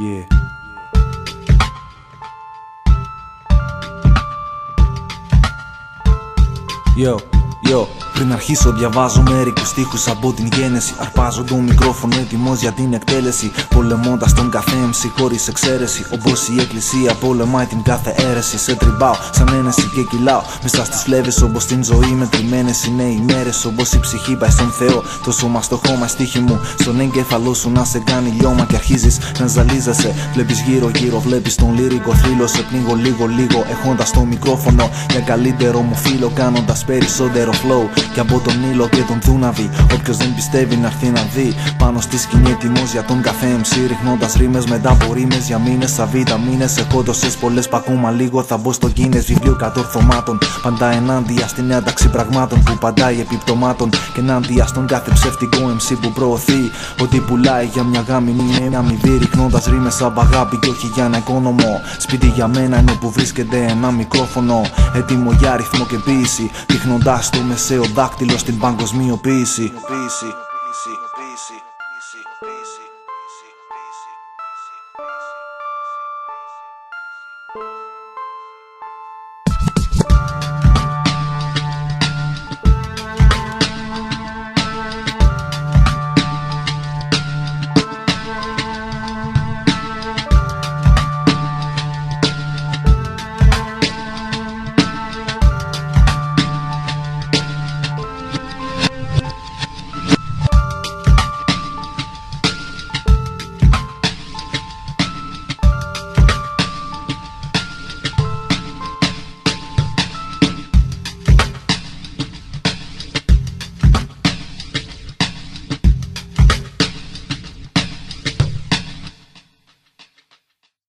Yeah. Yo, yo, πριν αρχίσω διαβάζω μερικούς στίχους από την γένεση. Αρπάζω το μικρόφωνο έτοιμο για την εκτέλεση. Πολεμώντας τον κάθε MC χωρίς εξαίρεση. Όπω η εκκλησία πολεμάει την κάθε αίρεση. Σε τριμπάω σαν ένεση και κυλάω. Μέσα στις φλέβες όπως την ζωή μετρημένες είναι οι μέρες. Όπως η ψυχή πάει στον Θεό Το σώμα στο χώμα. Στίχη μου Στον εγκέφαλό σου να σε κάνει λιώμα και αρχίζεις να ζαλίζεσαι. Βλέπεις γύρω γύρω βλέπεις τον λύρικο θρύλο. Σε πνίγω λίγο λίγο έχοντας το μικρόφωνο. Για καλύτερο μου φίλο κάνοντας περισσότερο flow και από τον ήλο και τον Δούναβη. Όποιος δεν πιστεύει να έρθει να δει. Πάνω στη σκηνή έτοιμο για τον καφέ MC. Ρίχνοντας ρήμες μετά από ρήμες για μήνες. Σαν μήνε. Έχω τόσε πολλές πακούμα λίγο. Θα μπω στο κίνε βιβλίο κατορθωμάτων. Πάντα ενάντια στην ένταξη πραγμάτων που παντάει επιπτωμάτων. Και ενάντια στον κάθε ψεύτικο MC που προωθεί. Ότι πουλάει για μια γάμη είναι μια αμοιβή. Ρίχνοντας ρήμες σαν παγάπη και όχι για ένα οικόνομο. Σπίτι για μένα είναι που βρίσκεται ένα μικρόφωνο. Έτοιμο για αριθμό και ποίηση. Δείχνοντα το μεσαίο δάκτυλο στην παγκοσμιοποίηση. Thank